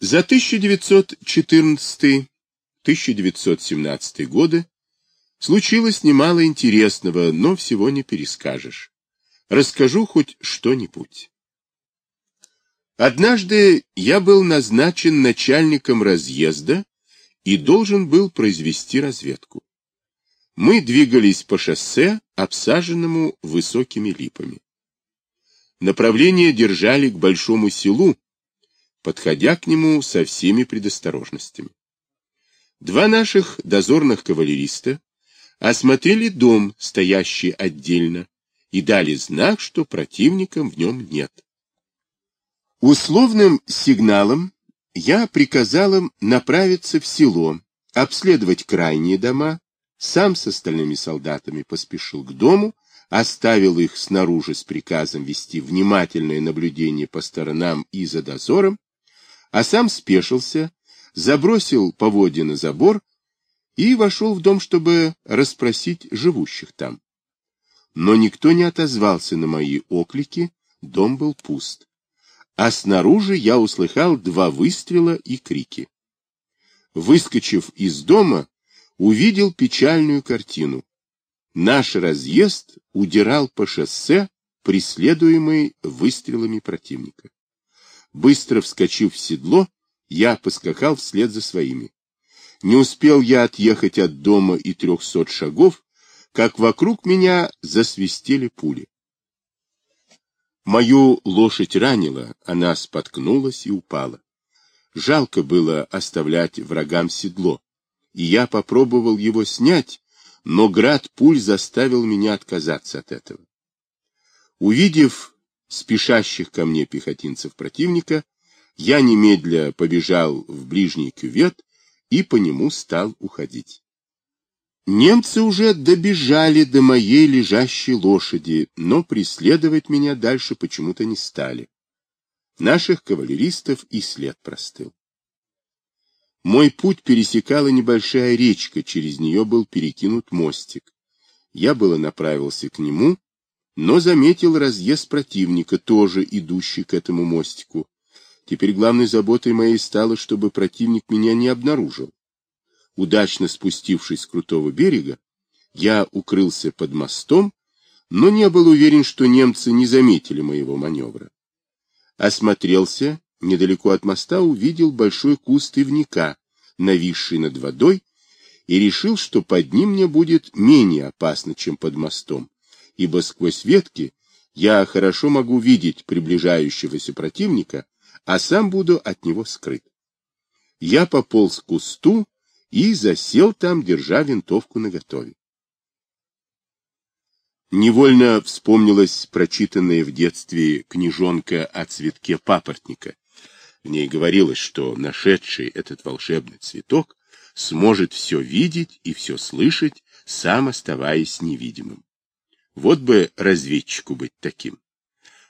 За 1914-1917 годы случилось немало интересного, но всего не перескажешь. Расскажу хоть что-нибудь. Однажды я был назначен начальником разъезда и должен был произвести разведку. Мы двигались по шоссе, обсаженному высокими липами. Направление держали к большому селу, подходя к нему со всеми предосторожностями. Два наших дозорных кавалериста осмотрели дом, стоящий отдельно, и дали знак, что противника в нем нет. Условным сигналом я приказал им направиться в село, обследовать крайние дома, сам с остальными солдатами поспешил к дому, оставил их снаружи с приказом вести внимательное наблюдение по сторонам и за дозором, а сам спешился, забросил поводья на забор и вошел в дом, чтобы расспросить живущих там. Но никто не отозвался на мои оклики, дом был пуст а снаружи я услыхал два выстрела и крики. Выскочив из дома, увидел печальную картину. Наш разъезд удирал по шоссе, преследуемый выстрелами противника. Быстро вскочив в седло, я поскакал вслед за своими. Не успел я отъехать от дома и трехсот шагов, как вокруг меня засвистели пули. Мою лошадь ранила, она споткнулась и упала. Жалко было оставлять врагам седло, и я попробовал его снять, но град пуль заставил меня отказаться от этого. Увидев спешащих ко мне пехотинцев противника, я немедля побежал в ближний кювет и по нему стал уходить. Немцы уже добежали до моей лежащей лошади, но преследовать меня дальше почему-то не стали. Наших кавалеристов и след простыл. Мой путь пересекала небольшая речка, через нее был перекинут мостик. Я было направился к нему, но заметил разъезд противника, тоже идущий к этому мостику. Теперь главной заботой моей стало, чтобы противник меня не обнаружил. Удачно спустившись с крутого берега, я укрылся под мостом, но не был уверен, что немцы не заметили моего маневра. Осмотрелся, недалеко от моста увидел большой куст ивника, нависший над водой, и решил, что под ним мне будет менее опасно, чем под мостом, ибо сквозь ветки я хорошо могу видеть приближающегося противника, а сам буду от него скрыт. Я пополз к кусту, и засел там, держа винтовку наготове. Невольно вспомнилась прочитанная в детстве книжонка о цветке папоротника. В ней говорилось, что нашедший этот волшебный цветок сможет все видеть и все слышать, сам оставаясь невидимым. Вот бы разведчику быть таким.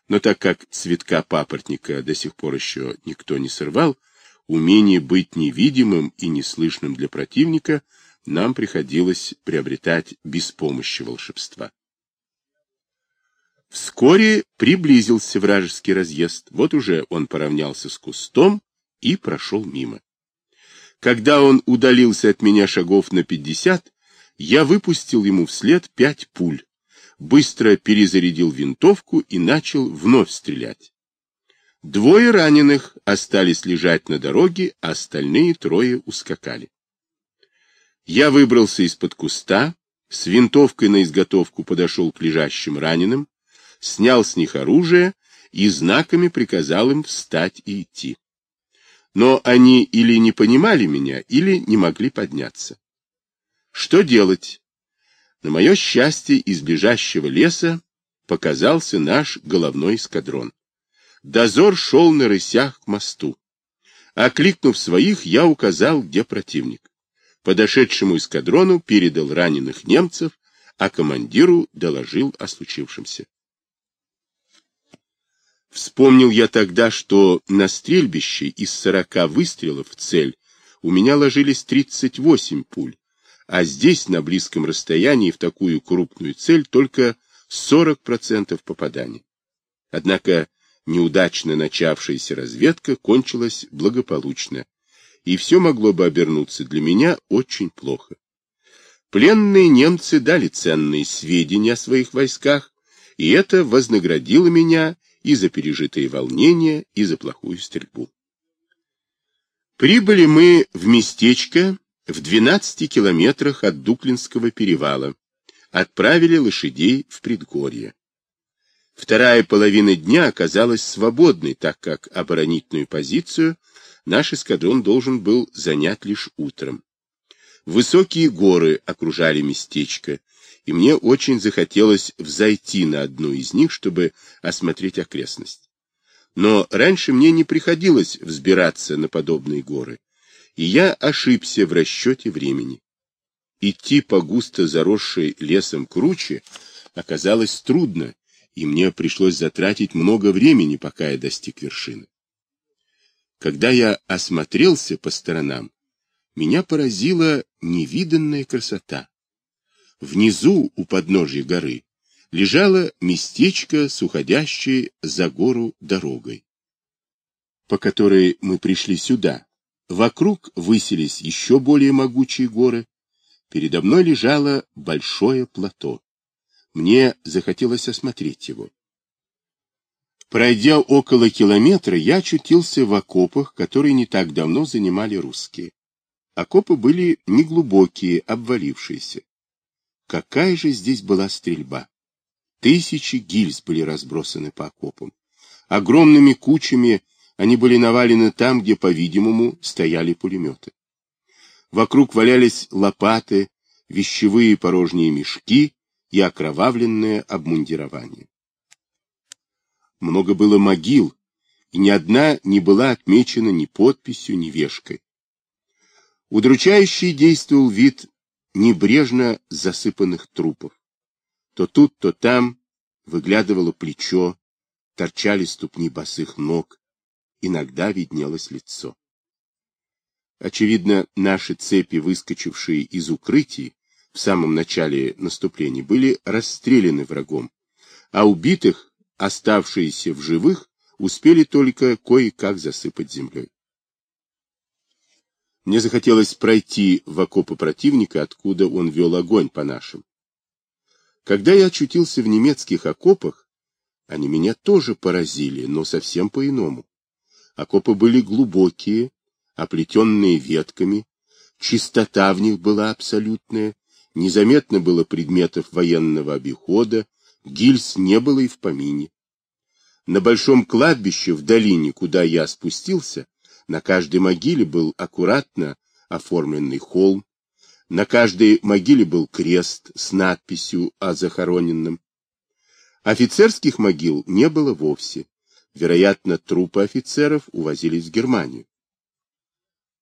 Но так как цветка папоротника до сих пор еще никто не сорвал, умение быть невидимым и неслышным для противника нам приходилось приобретать без помощи волшебства. Вскоре приблизился вражеский разъезд, вот уже он поравнялся с кустом и прошел мимо. Когда он удалился от меня шагов на пятьдесят, я выпустил ему вслед пять пуль, быстро перезарядил винтовку и начал вновь стрелять. Двое раненых остались лежать на дороге, а остальные трое ускакали. Я выбрался из-под куста, с винтовкой на изготовку подошел к лежащим раненым, снял с них оружие и знаками приказал им встать и идти. Но они или не понимали меня, или не могли подняться. Что делать? На мое счастье, из ближайшего леса показался наш головной эскадрон. Дозор шел на рысях к мосту. Окликнув своих, я указал, где противник. Подошедшему эскадрону передал раненых немцев, а командиру доложил о случившемся. Вспомнил я тогда, что на стрельбище из сорока выстрелов в цель у меня ложились 38 пуль, а здесь, на близком расстоянии, в такую крупную цель только 40% попаданий. Однако неудачно начавшаяся разведка кончилась благополучно, и все могло бы обернуться для меня очень плохо. Пленные немцы дали ценные сведения о своих войсках, и это вознаградило меня и за пережитые волнения, и за плохую стрельбу. Прибыли мы в местечко в 12 километрах от Дуклинского перевала. Отправили лошадей в предгорье. Вторая половина дня оказалась свободной, так как оборонительную позицию наш эскадрон должен был занять лишь утром. Высокие горы окружали местечко, и мне очень захотелось взойти на одну из них, чтобы осмотреть окрестность. Но раньше мне не приходилось взбираться на подобные горы, и я ошибся в расчете времени. Идти по густо заросшей лесом круче оказалось трудно, и мне пришлось затратить много времени, пока я достиг вершины. Когда я осмотрелся по сторонам, меня поразила невиданная красота. Внизу, у подножья горы, лежало местечко с уходящей за гору дорогой, по которой мы пришли сюда. Вокруг высились еще более могучие горы. Передо мной лежало большое плато. Мне захотелось осмотреть его. Пройдя около километра, я очутился в окопах, которые не так давно занимали русские. Окопы были неглубокие, обвалившиеся. Какая же здесь была стрельба! Тысячи гильз были разбросаны по окопам. Огромными кучами они были навалены там, где, по-видимому, стояли пулеметы. Вокруг валялись лопаты, вещевые порожние мешки и окровавленное обмундирование. Много было могил, и ни одна не была отмечена ни подписью, ни вешкой. Удручающий действовал вид небрежно засыпанных трупов. То тут, то там выглядывало плечо, торчали ступни босых ног, иногда виднелось лицо. Очевидно, наши цепи, выскочившие из укрытий, в самом начале наступления были расстреляны врагом, а убитых, оставшиеся в живых, успели только кое-как засыпать землей. Мне захотелось пройти в окопы противника, откуда он вел огонь по нашим. Когда я очутился в немецких окопах, они меня тоже поразили, но совсем по-иному. Окопы были глубокие, оплетенные ветками, чистота в них была абсолютная, Незаметно было предметов военного обихода, гильз не было и в помине. На большом кладбище в долине, куда я спустился, на каждой могиле был аккуратно оформленный холм, на каждой могиле был крест с надписью о захороненном. Офицерских могил не было вовсе. Вероятно, трупы офицеров увозились в Германию.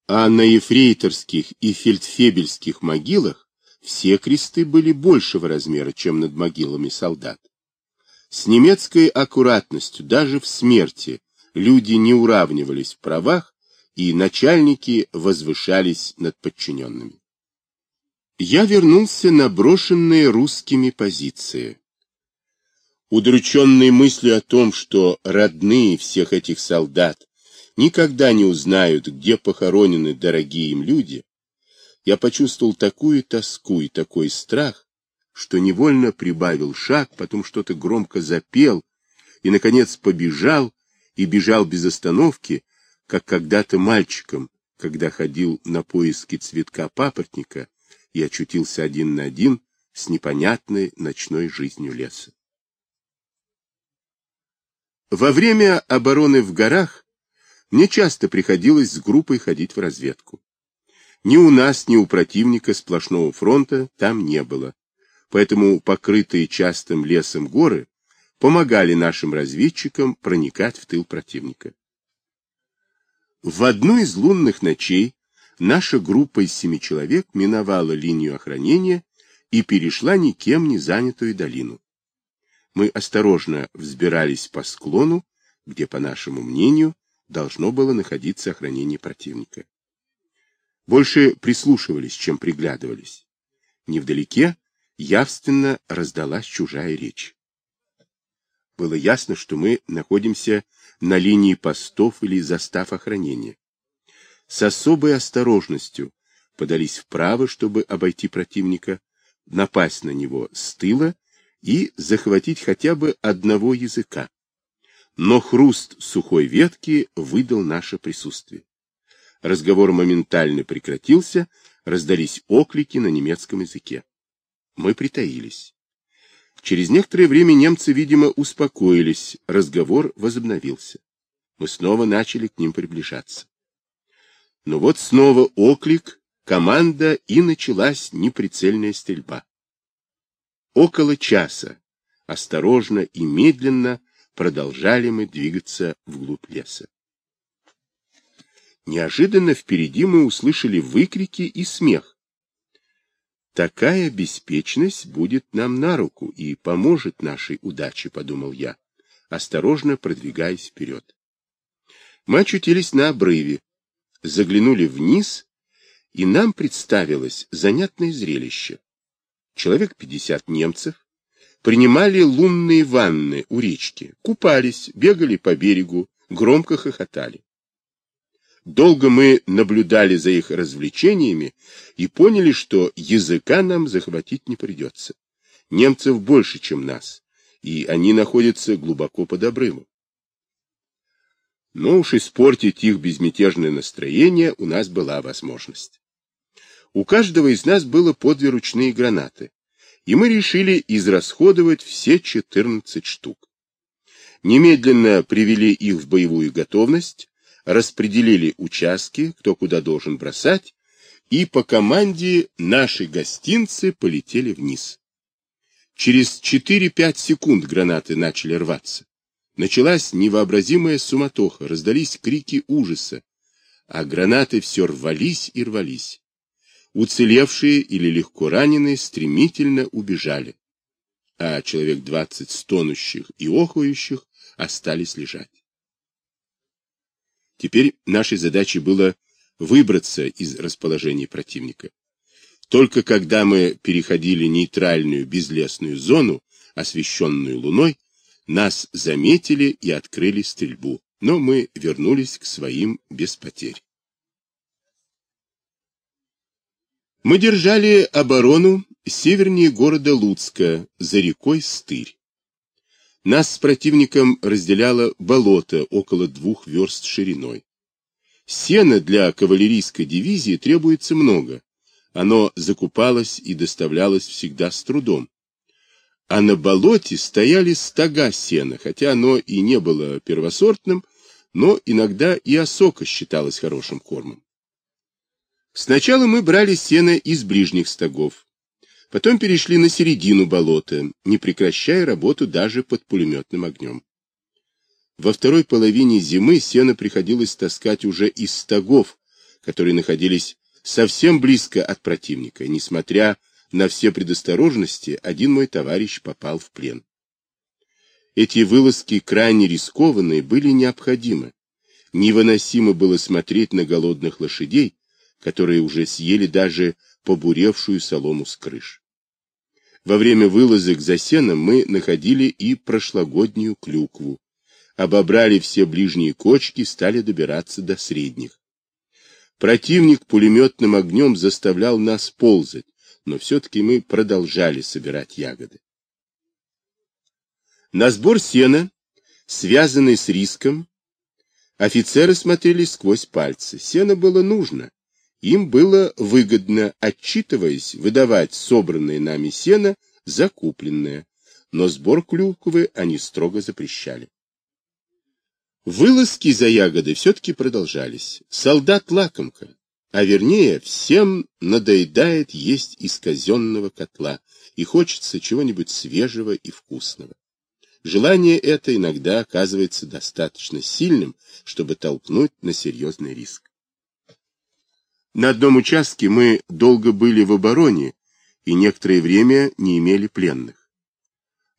А на ефрейторских и фельдфебельских могилах все кресты были большего размера, чем над могилами солдат. С немецкой аккуратностью даже в смерти люди не уравнивались в правах, и начальники возвышались над подчиненными. Я вернулся на брошенные русскими позиции. Удрученный мыслью о том, что родные всех этих солдат никогда не узнают, где похоронены дорогие им люди, я почувствовал такую тоску и такой страх, что невольно прибавил шаг, потом что-то громко запел и, наконец, побежал и бежал без остановки, как когда-то мальчиком, когда ходил на поиски цветка папоротника и очутился один на один с непонятной ночной жизнью леса. Во время обороны в горах мне часто приходилось с группой ходить в разведку. Ни у нас, ни у противника сплошного фронта там не было. Поэтому покрытые частым лесом горы помогали нашим разведчикам проникать в тыл противника. В одну из лунных ночей наша группа из семи человек миновала линию охранения и перешла никем не занятую долину. Мы осторожно взбирались по склону, где, по нашему мнению, должно было находиться охранение противника больше прислушивались, чем приглядывались. Невдалеке явственно раздалась чужая речь. Было ясно, что мы находимся на линии постов или застав охранения. С особой осторожностью подались вправо, чтобы обойти противника, напасть на него с тыла и захватить хотя бы одного языка. Но хруст сухой ветки выдал наше присутствие. Разговор моментально прекратился, раздались оклики на немецком языке. Мы притаились. Через некоторое время немцы, видимо, успокоились, разговор возобновился. Мы снова начали к ним приближаться. Но вот снова оклик, команда, и началась неприцельная стрельба. Около часа, осторожно и медленно, продолжали мы двигаться вглубь леса. Неожиданно впереди мы услышали выкрики и смех. Такая беспечность будет нам на руку и поможет нашей удаче, подумал я, осторожно продвигаясь вперед. Мы очутились на обрыве, заглянули вниз, и нам представилось занятное зрелище. Человек пятьдесят немцев принимали лунные ванны у речки, купались, бегали по берегу, громко хохотали. Долго мы наблюдали за их развлечениями и поняли, что языка нам захватить не придется. Немцев больше, чем нас, и они находятся глубоко под обрывом. Но уж испортить их безмятежное настроение у нас была возможность. У каждого из нас было по две ручные гранаты, и мы решили израсходовать все 14 штук. Немедленно привели их в боевую готовность, распределили участки, кто куда должен бросать, и по команде наши гостинцы полетели вниз. Через 4-5 секунд гранаты начали рваться. Началась невообразимая суматоха, раздались крики ужаса, а гранаты все рвались и рвались. Уцелевшие или легко раненые стремительно убежали, а человек двадцать стонущих и охающих остались лежать. Теперь нашей задачей было выбраться из расположения противника. Только когда мы переходили нейтральную безлесную зону, освещенную луной, нас заметили и открыли стрельбу, но мы вернулись к своим без потерь. Мы держали оборону севернее города Луцка, за рекой Стырь. Нас с противником разделяло болото около двух верст шириной. Сена для кавалерийской дивизии требуется много. Оно закупалось и доставлялось всегда с трудом а на болоте стояли стога сена, хотя оно и не было первосортным, но иногда и осока считалась хорошим кормом. Сначала мы брали сено из ближних стогов, потом перешли на середину болота, не прекращая работу даже под пулеметным огнем. Во второй половине зимы сено приходилось таскать уже из стогов, которые находились совсем близко от противника, несмотря на все предосторожности один мой товарищ попал в плен. Эти вылазки, крайне рискованные, были необходимы. Невыносимо было смотреть на голодных лошадей, которые уже съели даже побуревшую солому с крыш. Во время вылазок за сеном мы находили и прошлогоднюю клюкву, обобрали все ближние кочки, стали добираться до средних. Противник пулеметным огнем заставлял нас ползать, но все-таки мы продолжали собирать ягоды. На сбор сена, связанный с риском, офицеры смотрели сквозь пальцы. Сено было нужно. Им было выгодно, отчитываясь, выдавать собранное нами сено за купленное, но сбор клюквы они строго запрещали. Вылазки за ягоды все-таки продолжались. Солдат-лакомка, а вернее, всем надоедает есть из казенного котла, и хочется чего-нибудь свежего и вкусного. Желание это иногда оказывается достаточно сильным, чтобы толкнуть на серьезный риск. На одном участке мы долго были в обороне и некоторое время не имели пленных.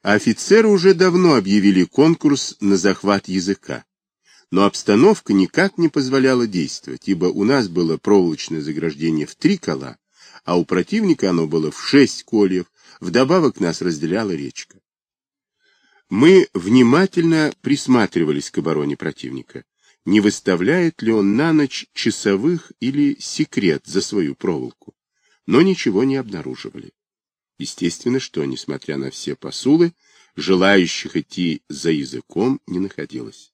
А офицеры уже давно объявили конкурс на захват языка но обстановка никак не позволяла действовать, ибо у нас было проволочное заграждение в три кола, а у противника оно было в шесть кольев, вдобавок нас разделяла речка. Мы внимательно присматривались к обороне противника, не выставляет ли он на ночь часовых или секрет за свою проволоку, но ничего не обнаруживали. Естественно, что, несмотря на все посулы, желающих идти за языком не находилось.